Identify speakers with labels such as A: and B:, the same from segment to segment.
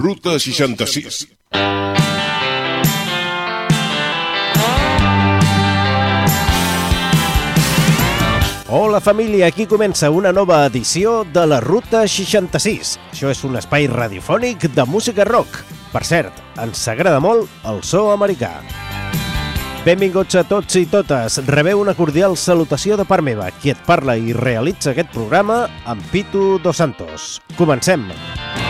A: Ruta 66.
B: Hola família, aquí comença una nova edició de la Ruta 66. Això és un espai radiofònic de música rock. Per cert, ens agrada molt el so americà. Benvinguts a tots i totes. Rebeu una cordial salutació de part meva, qui et parla i realitza aquest programa amb Pitu Dos Santos. Comencem.
C: Ruta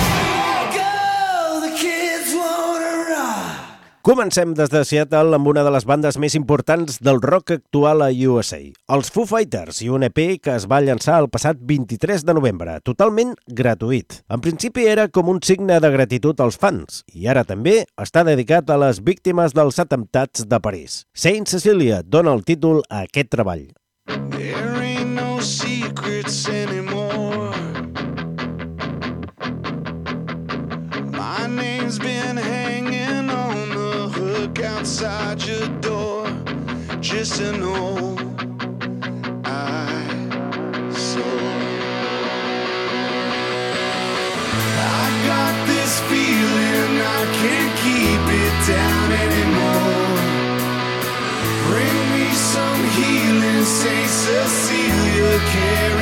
B: Comencem des de Seattle amb una de les bandes més importants del rock actual a USA, els Foo Fighters, i un EP que es va llançar el passat 23 de novembre, totalment gratuït. En principi era com un signe de gratitud als fans, i ara també està dedicat a les víctimes dels atemptats de París. Saint Cecilia dona el títol a aquest treball.
D: There outside your door. Just to know I saw. I got this feeling I can't keep it down anymore. Bring me some healing, Saint Cecilia, carry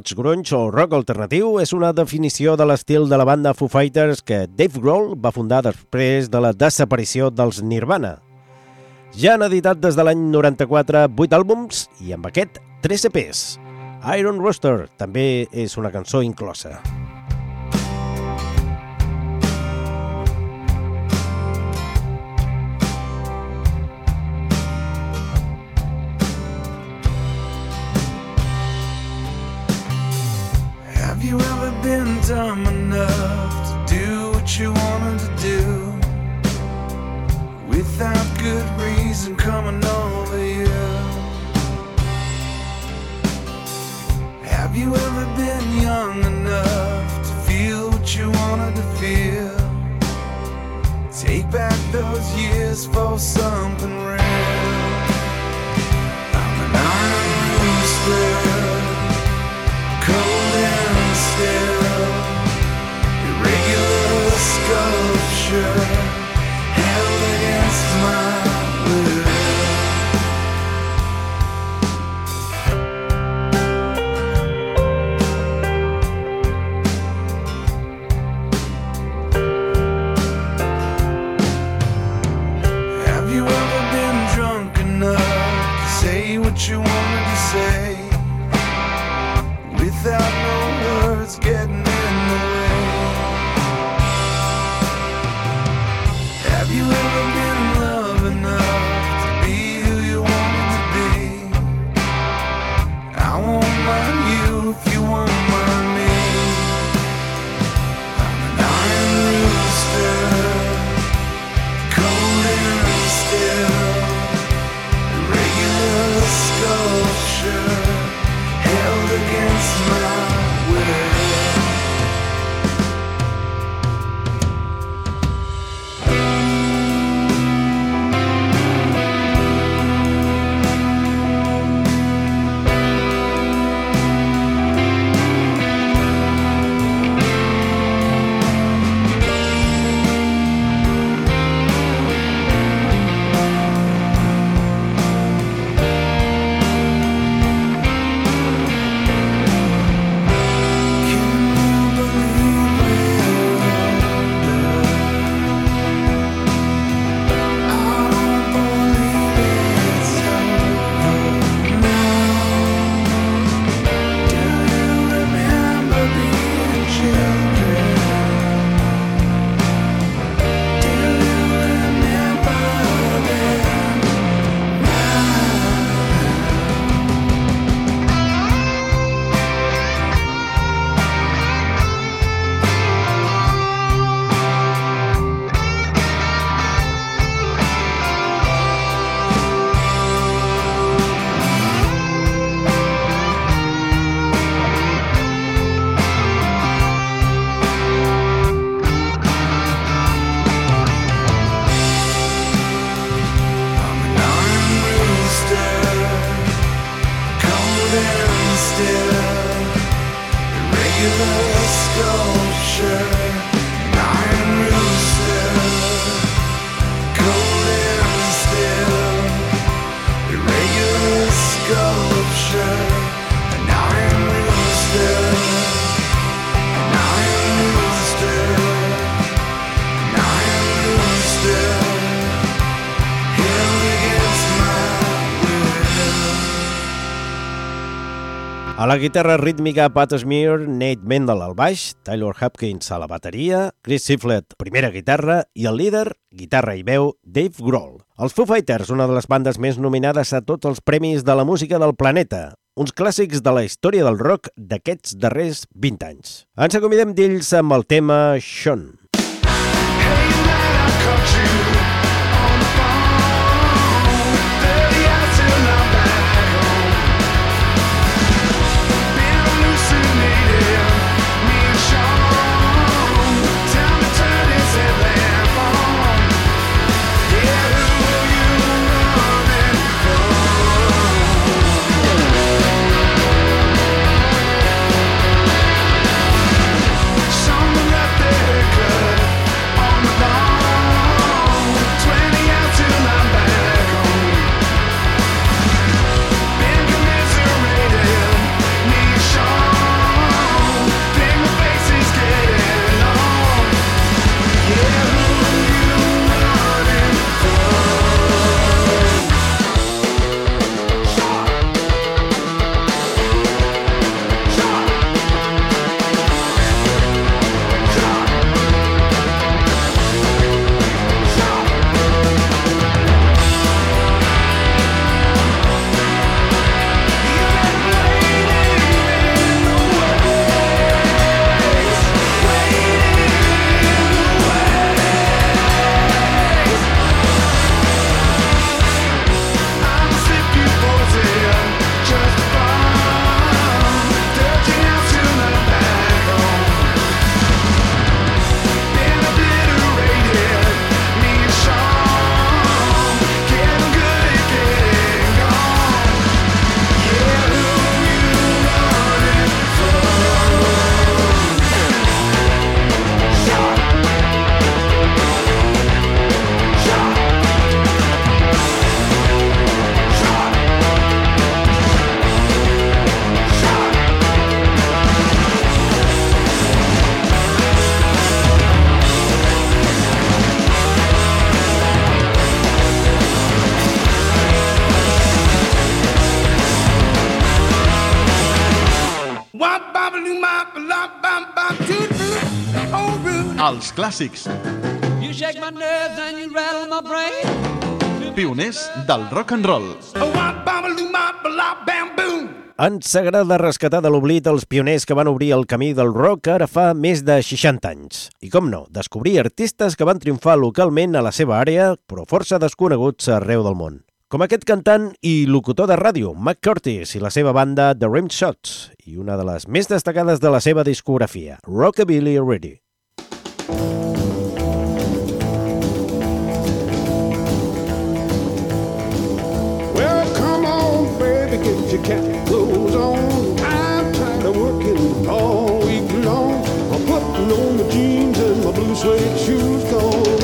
B: rock, post-grunge o rock alternatiu és una definició de l'estil de la banda Foo Fighters que Dave Grohl va fundar després de la desaparició dels Nirvana. Ja han editat des de l'any 94 8 àlbums i amb aquest 3 EPs. Iron Rooster també és una cançó inclosa.
D: Have you ever been dumb enough to do what you wanted to do without good reason coming over you? Have you ever been young enough to feel what you wanted to feel? Take back those years for something real. I'm an iron rooster future.
B: A la guitarra rítmica Pat Smear, Nate Mendel al baix, Taylor Hopkins a la bateria, Chris Shiflett, primera guitarra, i el líder, guitarra i veu, Dave Grohl. Els Foo Fighters, una de les bandes més nominades a tots els premis de la música del planeta, uns clàssics de la història del rock d'aquests darrers 20 anys. Ens acomidem d'ells amb el tema Sean.
E: My brain.
F: Pioners del rock and roll.
B: Ens agrada rescatar de l'oblit els pioners que van obrir el camí del rock ara fa més de 60 anys. I com no, descobrir artistes que van triomfar localment a la seva àrea, però força desconeguts arreu del món. Com aquest cantant i locutor de ràdio, Mac Curtis, i la seva banda The Rim Shots, i una de les més destacades de la seva discografia, Rockabilly Ready.
G: Well, come on, baby, get your cat clothes on. I'm tired of working all week long. I'm putting on my jeans and my blue suede shoes.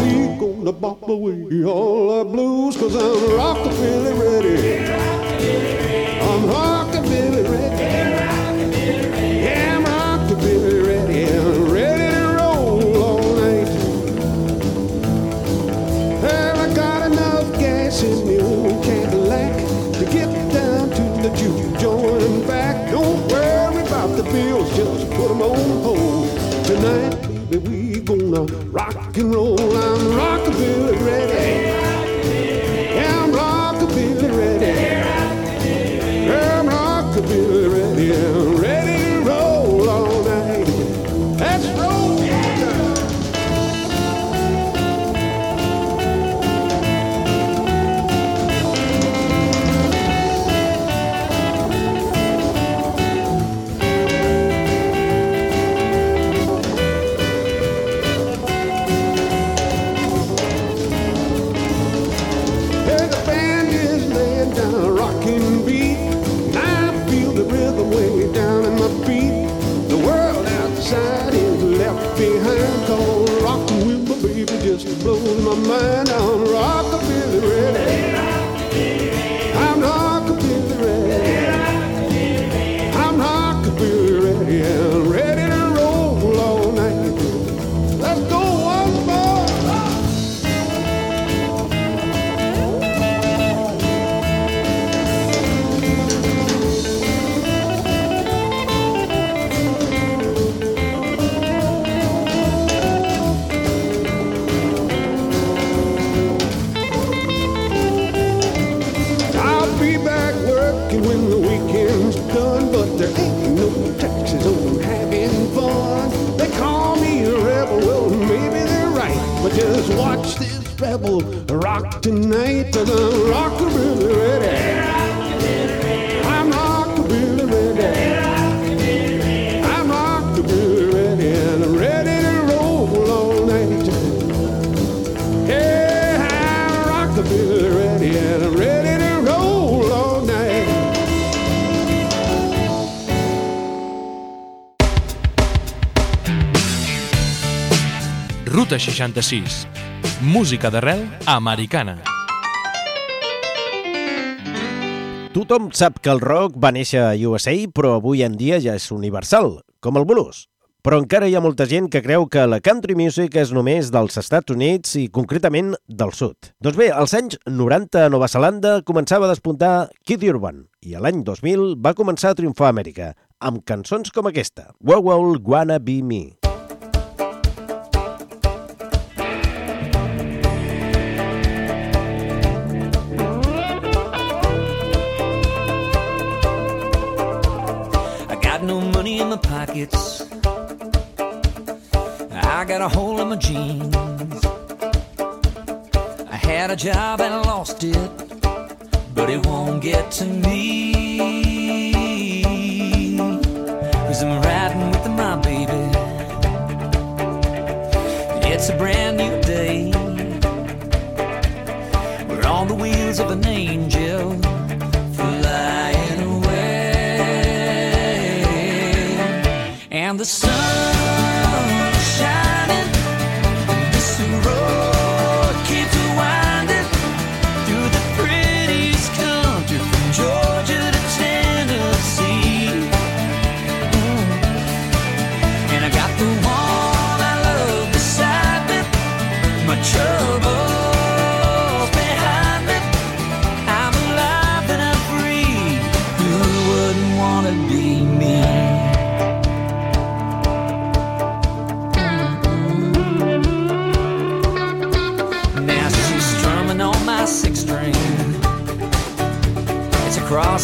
G: We gonna bop away all our blues. Cause I'm rockabilly ready. And roll. man,
H: oh 66. Música d'arrel americana.
B: Tothom sap que el rock va néixer a USA, però avui en dia ja és universal, com el blues. Però encara hi ha molta gent que creu que la country music és només dels Estats Units i concretament del sud. Doncs bé, als anys 90 a Nova Zelanda començava a despuntar Kid Urban i a l'any 2000 va començar a triomfar a Amèrica amb cançons com aquesta, Wow Wow Wanna Be Me.
I: Pockets. I got a hole in my jeans. I had a job and I lost it, but it won't get to me. Cause I'm riding with my baby. It's a brand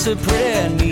I: a prayer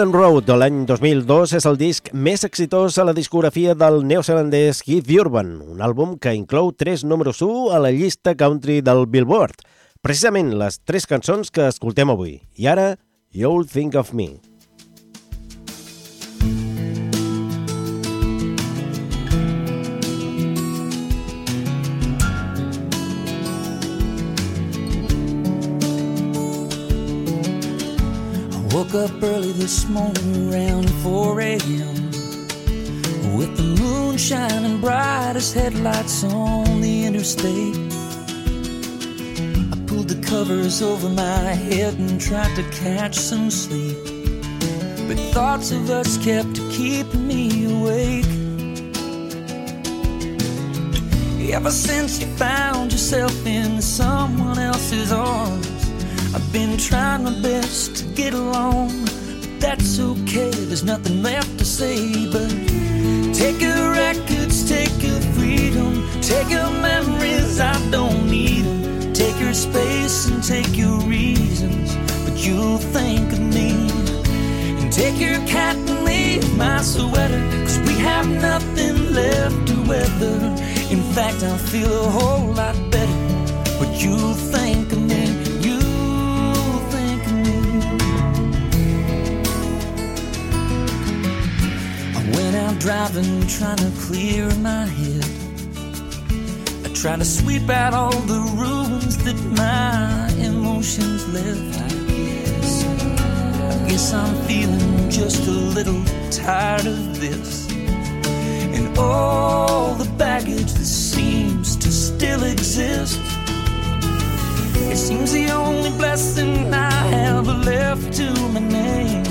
B: Golden Road de l'any 2002 és el disc més exitós a la discografia del neozelandès Keith Urban, un àlbum que inclou tres números 1 a la llista country del Billboard. Precisament les tres cançons que escoltem avui. I ara, You'll Think of Me.
I: Woke up early this morning around 4 a.m. with the moon shining bright as headlights on the interstate. I pulled the covers over my head and tried to catch some sleep, but thoughts of us kept keeping me awake. Ever since you found yourself in someone else's arms, I've been trying my best to get along, but that's okay. There's nothing left to say, but take your records, take your freedom, take your memories. I don't need them. Take your space and take your reasons, but you'll think of me. And take your cat and leave my sweater, cause we have nothing left to weather. In fact, I feel a whole lot better, but you'll think driving, trying to clear my head. I try to sweep out all the ruins that my emotions left. I guess, I guess I'm feeling just a little tired of this. And all the baggage that seems to still exist. It seems the only blessing I have left to my name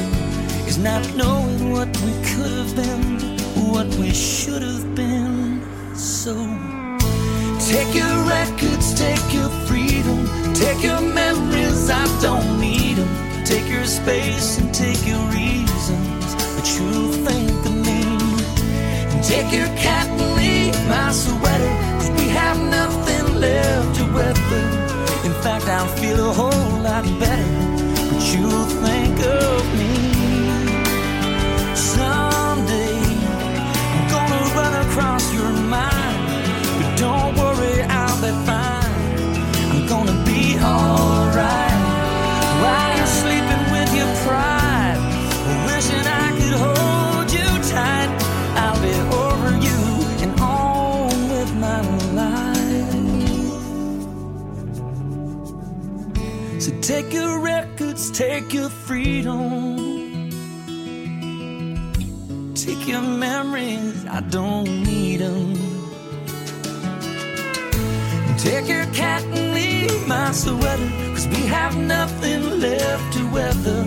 I: is not knowing what we could have been, what we should have been. So take your records, take Take your records, take your freedom. Take your memories, I don't need them. Take your cat and leave my sweater, cause we have nothing left to weather.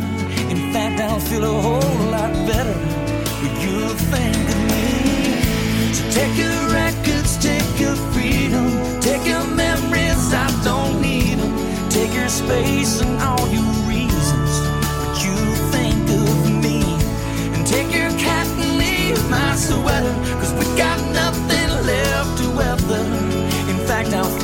I: In fact, I'll feel a whole lot better when you think of me. So take your records, take your freedom, take your memories, Take your space and all your reasons, but you think of me. And take your cat and leave my sweater, cause we got nothing left to weather. In fact, I'll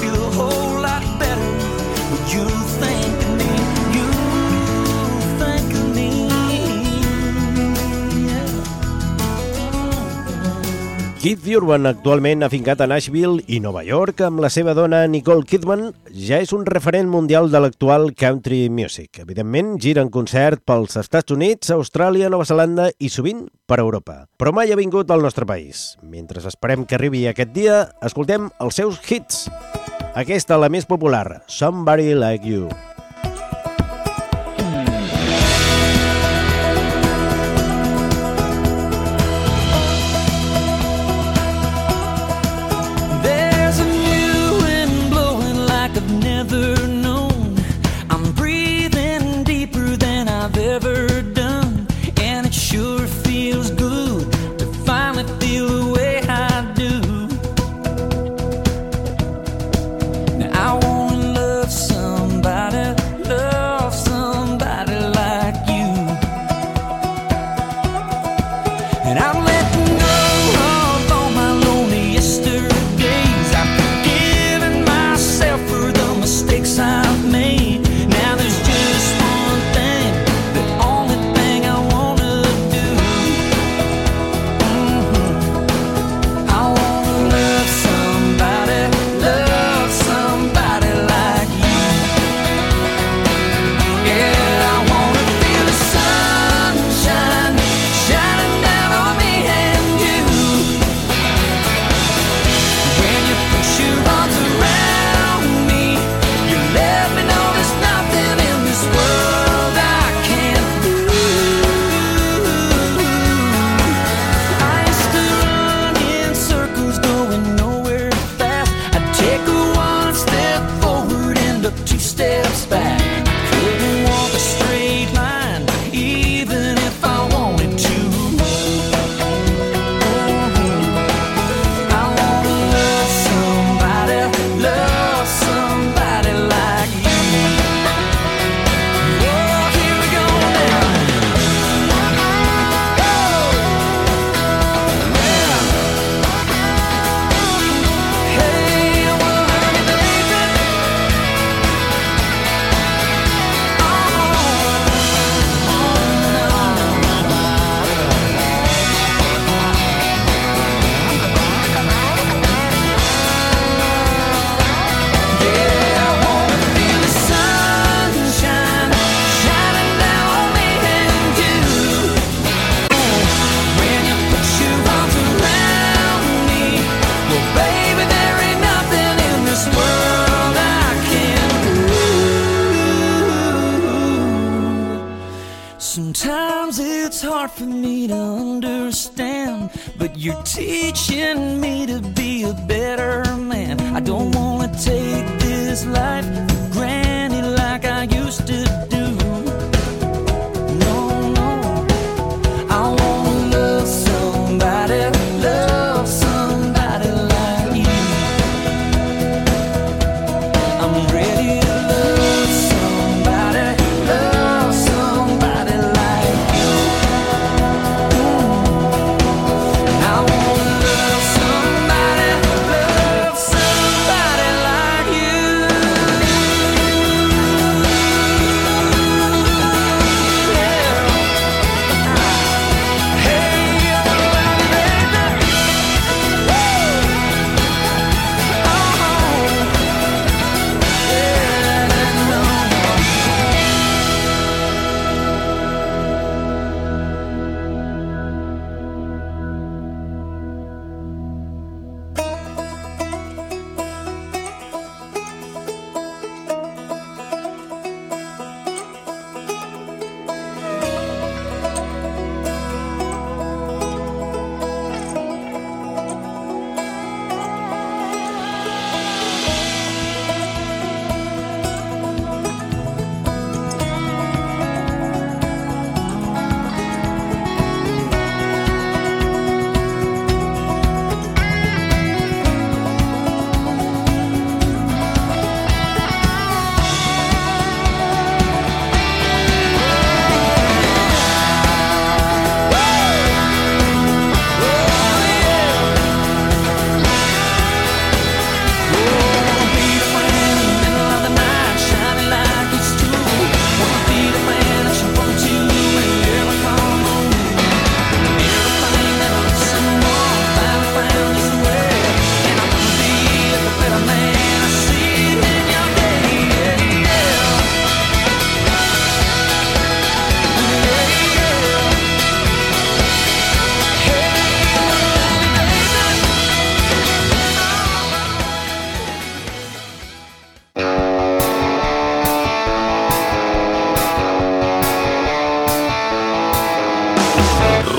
B: Keith Urban, actualment afincat a Nashville i Nova York, amb la seva dona Nicole Kidman, ja és un referent mundial de l'actual country music. Evidentment, gira en concert pels Estats Units, Austràlia, Nova Zelanda i sovint per Europa. Però mai ha vingut al nostre país. Mentre esperem que arribi aquest dia, escoltem els seus hits. Aquesta, la més popular,
I: Somebody Like You.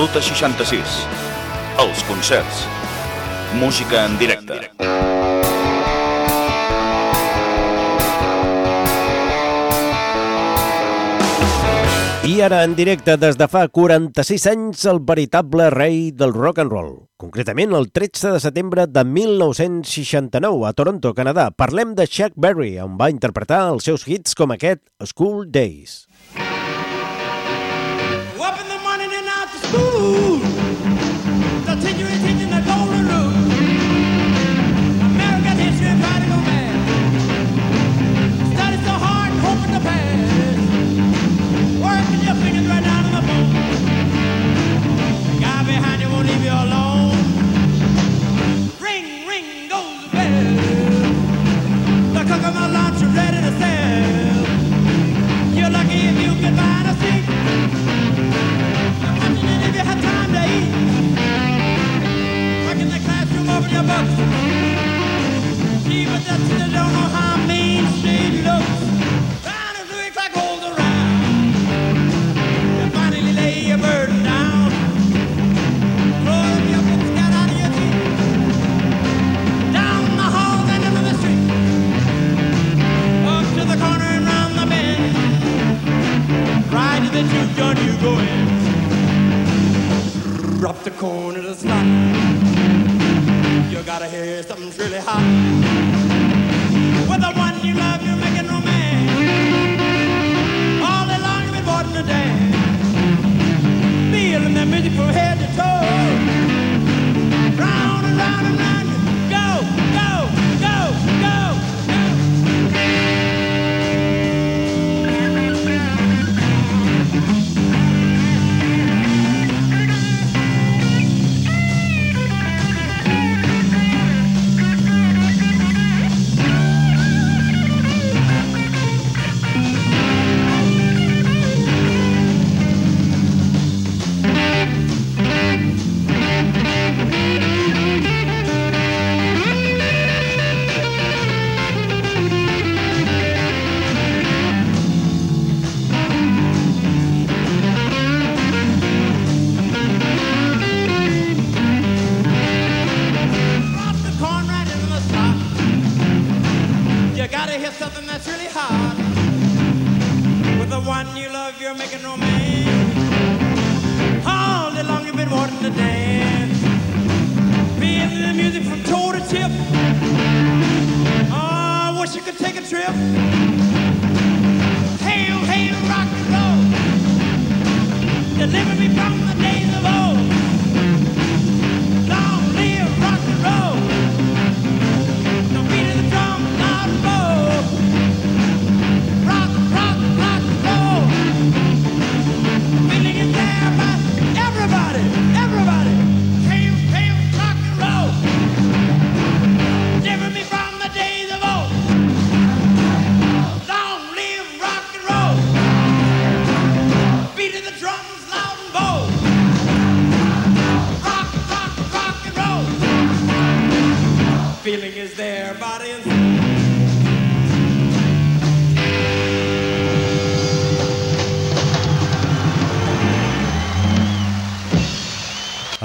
J: Ruta 66. Els concerts. Música en directe.
B: I ara en directe des de fa 46 anys el veritable rei del rock and roll. Concretament el 13 de setembre de 1969 a Toronto, Canadà. Parlem de Chuck Berry, on va interpretar els seus hits com aquest School Days.
E: School Days. Ooh. that you've done, you go in. Drop the corner of the slot. You gotta hear something's really hot.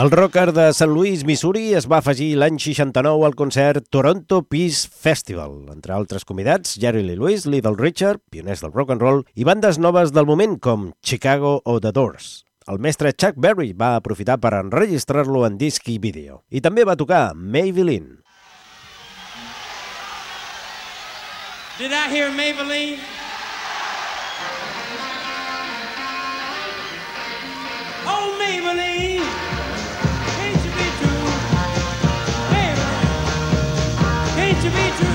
B: El rocker de Sant Louis, Missouri, es va afegir l'any 69 al concert Toronto Peace Festival. Entre altres convidats, Jerry Lee Lewis, Little Richard, pioners del rock and roll, i bandes noves del moment com Chicago o The Doors. El mestre Chuck Berry va aprofitar per enregistrar-lo en disc i vídeo. I també va tocar Maybelline.
E: Did I hear Maybelline? Oh, Maybelline! to be true.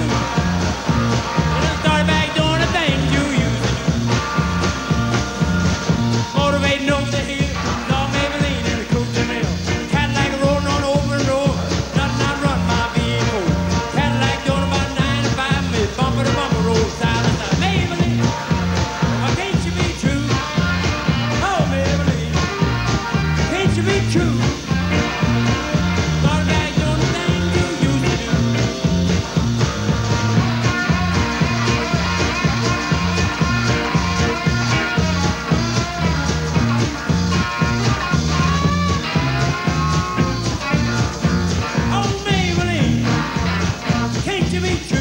E: to meet true.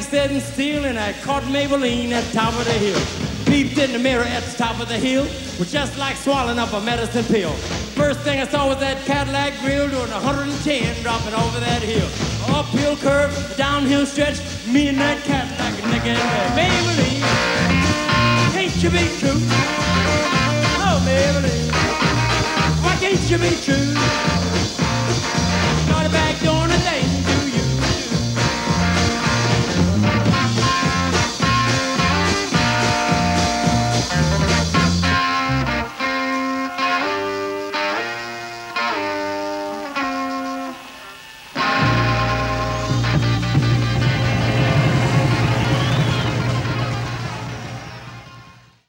E: Setting steel, and I caught Maybelline at top of the hill. Peeped in the mirror at the top of the hill, was just like swallowing up a medicine pill. First thing I saw was that Cadillac grill doing 110 dropping over that hill. Uphill curve, downhill stretch, me and that Cadillac neck and neck. Maybelline, can't you be true?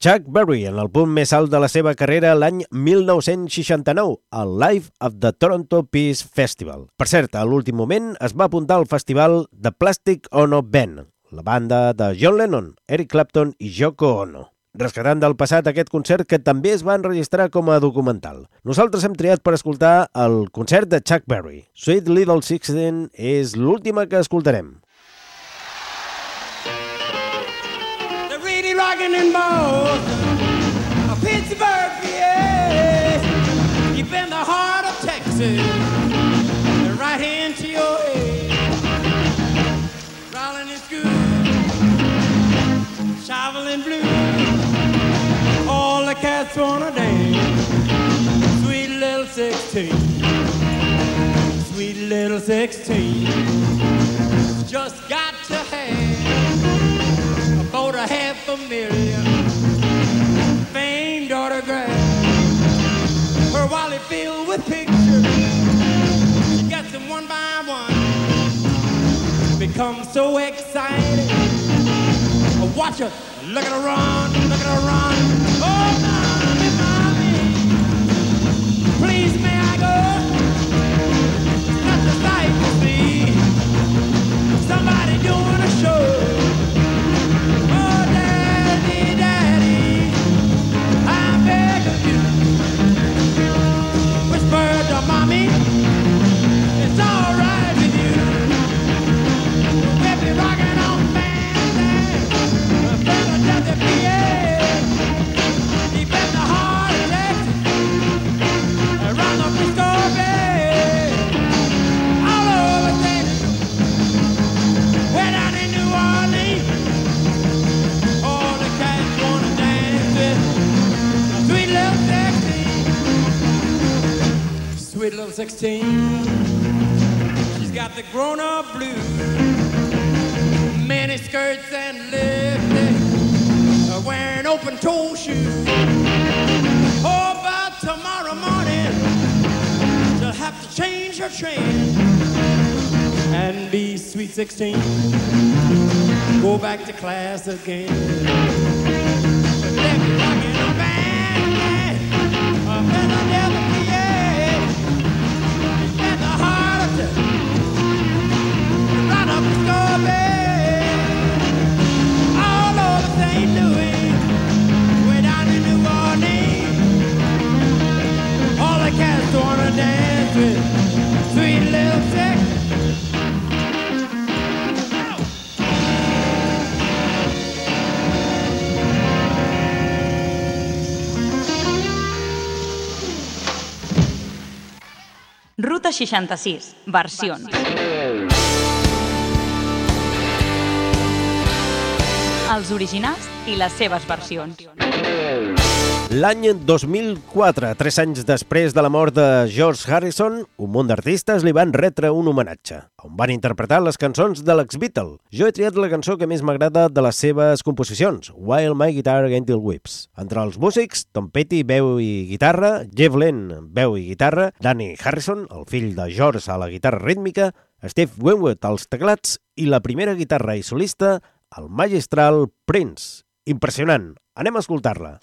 B: Chuck Berry, en el punt més alt de la seva carrera l'any 1969, al Live of the Toronto Peace Festival. Per cert, a l'últim moment es va apuntar al festival The Plastic Ono Band, la banda de John Lennon, Eric Clapton i Yoko Ono. Rescatant del passat aquest concert que també es va enregistrar com a documental. Nosaltres hem triat per escoltar el concert de Chuck Berry. Sweet Little Sixteen és l'última que escoltarem.
E: In Boston, uh, Pittsburgh, yeah. Deep in the heart of Texas, right into your head. Rolling is good, shoveling blue. All the cats wanna dance. Sweet little 16, sweet little 16. Just got to have about a half a million famed autographs. Her wallet filled with pictures. She gets them one by one. Become so excited. Watch her, look at her run, look at her run. 16. She's got the grown up blues, mini skirts and lipstick, wearing open toe shoes. Oh, but tomorrow morning, she'll have to change her train and be sweet 16. Go back to class again. But
K: Ruta 66, versions. Els originals i les seves versions.
I: L'any 2004, tres anys després de la mort de George Harrison, un munt d'artistes li van retre un homenatge, on van interpretar les cançons de l'ex-Beatle. Jo he triat la cançó que més m'agrada de les seves composicions, While My Guitar Gentle Whips. Entre els músics, Tom Petty, veu i guitarra, Jeff Lynne, veu i guitarra, Danny Harrison, el fill de George a la guitarra rítmica, Steve Winwood als teclats i la primera guitarra i solista, el magistral Prince. Impressionant. Anem a escoltar-la.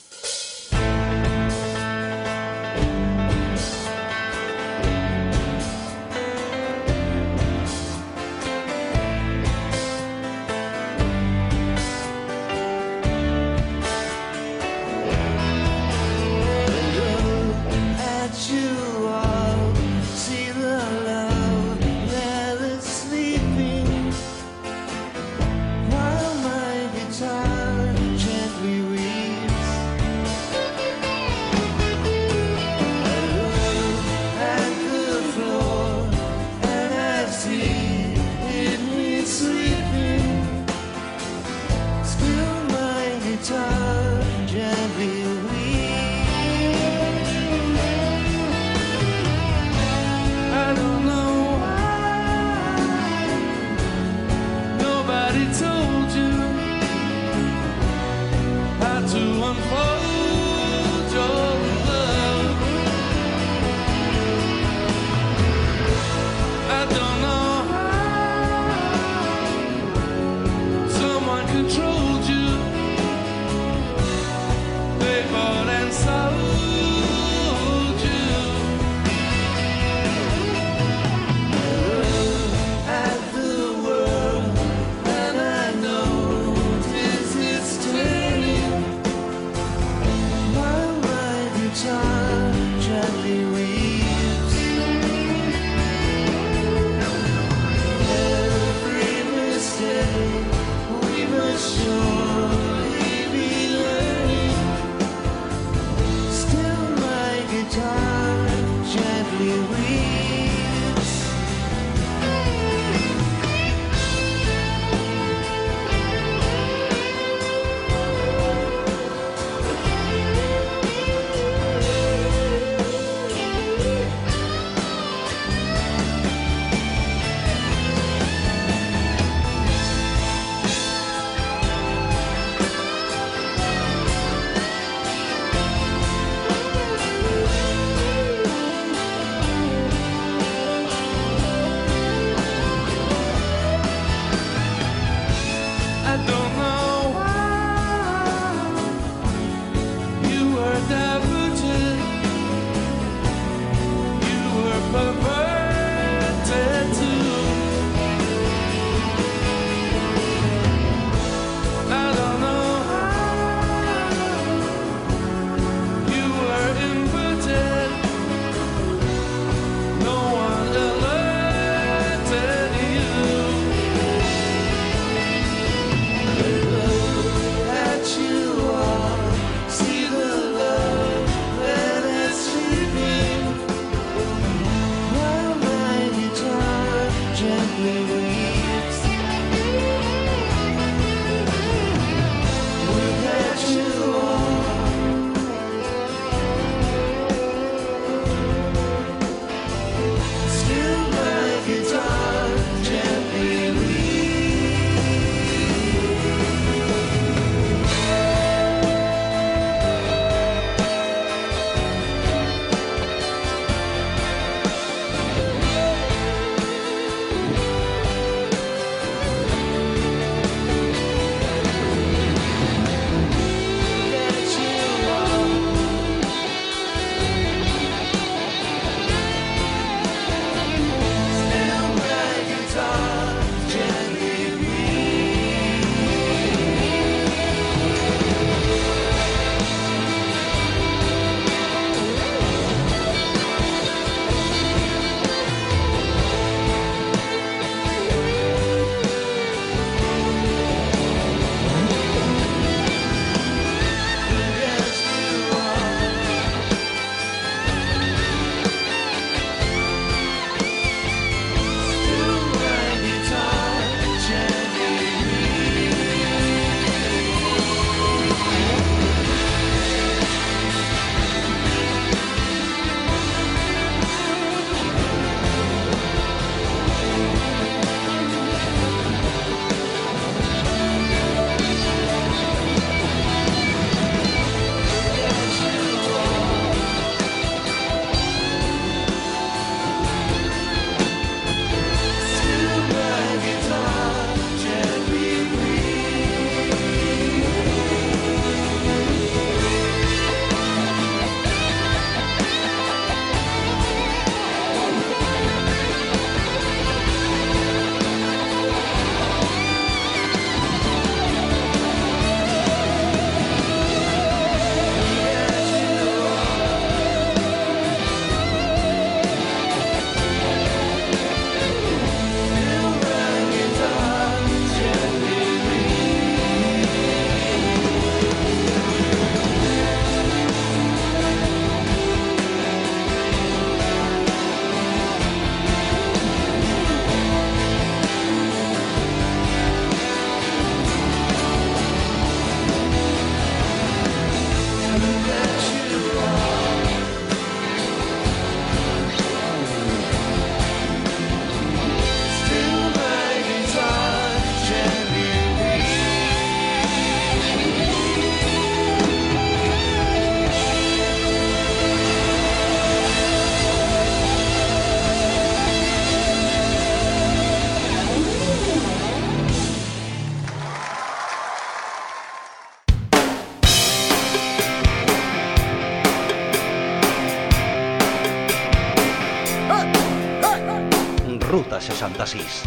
L: Ruta
C: 66.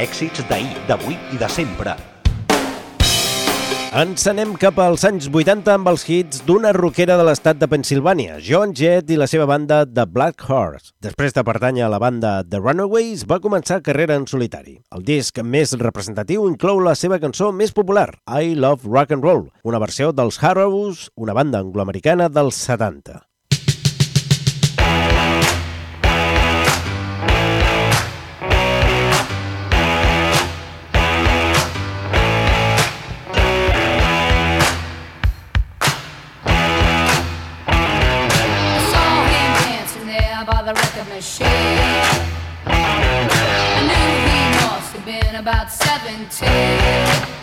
C: Èxits d'ahir, d'avui i de sempre.
B: Ens anem cap als anys 80 amb els hits d'una roquera de l'estat de Pensilvània, John Jett i la seva banda The Black Horse. Després de pertànyer a la banda The Runaways, va començar carrera en solitari. El disc més representatiu inclou la seva cançó més popular, I Love Rock and Roll, una versió dels Harrows, una banda angloamericana dels 70.
M: about 17.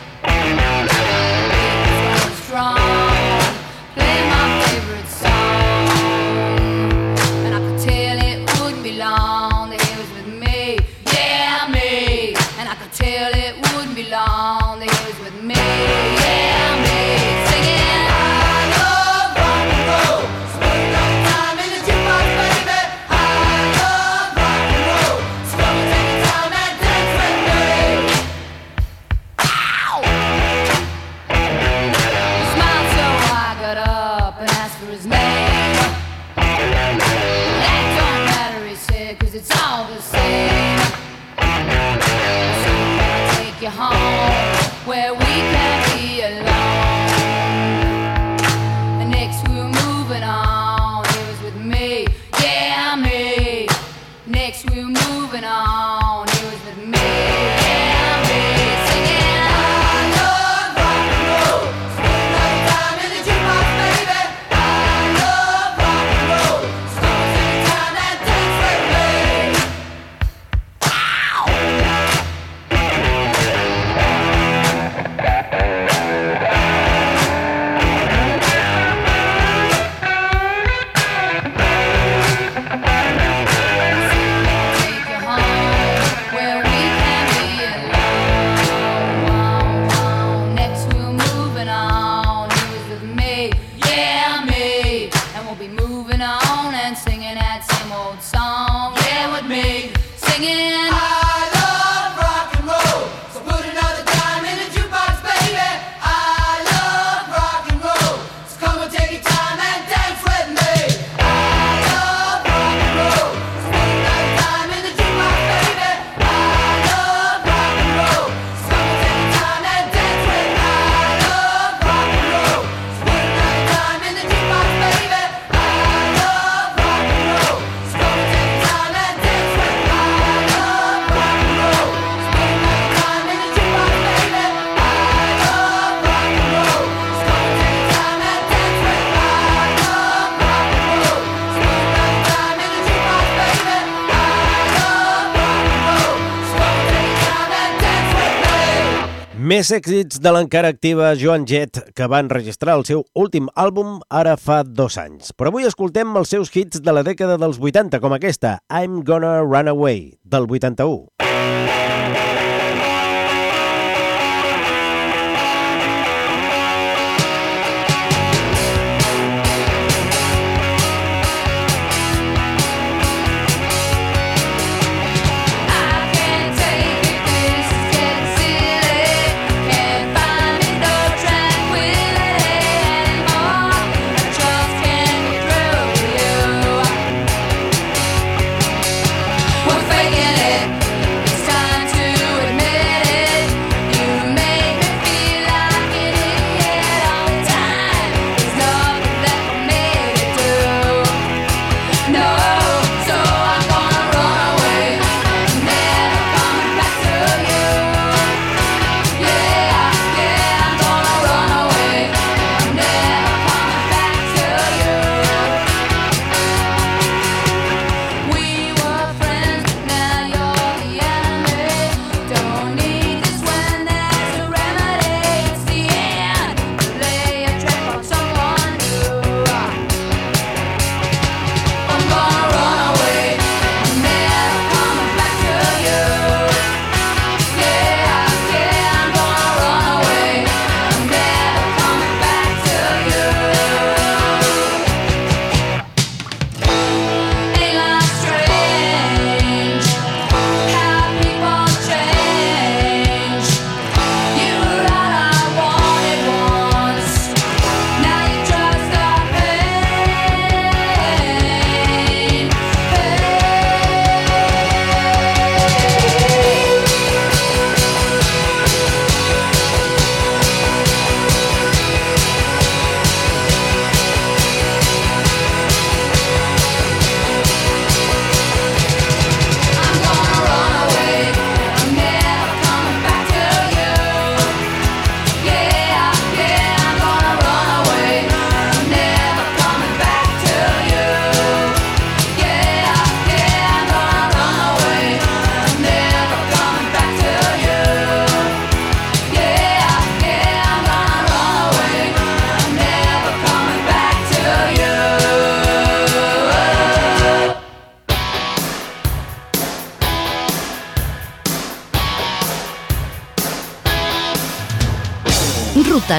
B: més èxits de l'encara activa Joan Jett, que va enregistrar el seu últim àlbum ara fa dos anys. Però avui escoltem els seus hits de la dècada dels 80, com aquesta, I'm Gonna Run Away, del 81.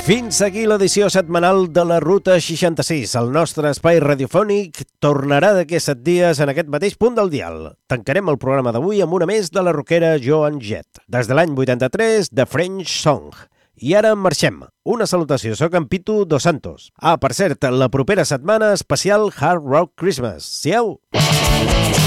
B: Fins aquí l'edició setmanal de la Ruta 66. El nostre espai radiofònic tornarà d'aquí set dies en aquest mateix punt del dial. Tancarem el programa d'avui amb una més de la rockera Joan Jett, des de l'any 83, de French Song. I ara marxem. Una salutació, soc en Pitu Dos Santos. Ah, per cert, la propera setmana especial Hard Rock Christmas. Siau! Siau!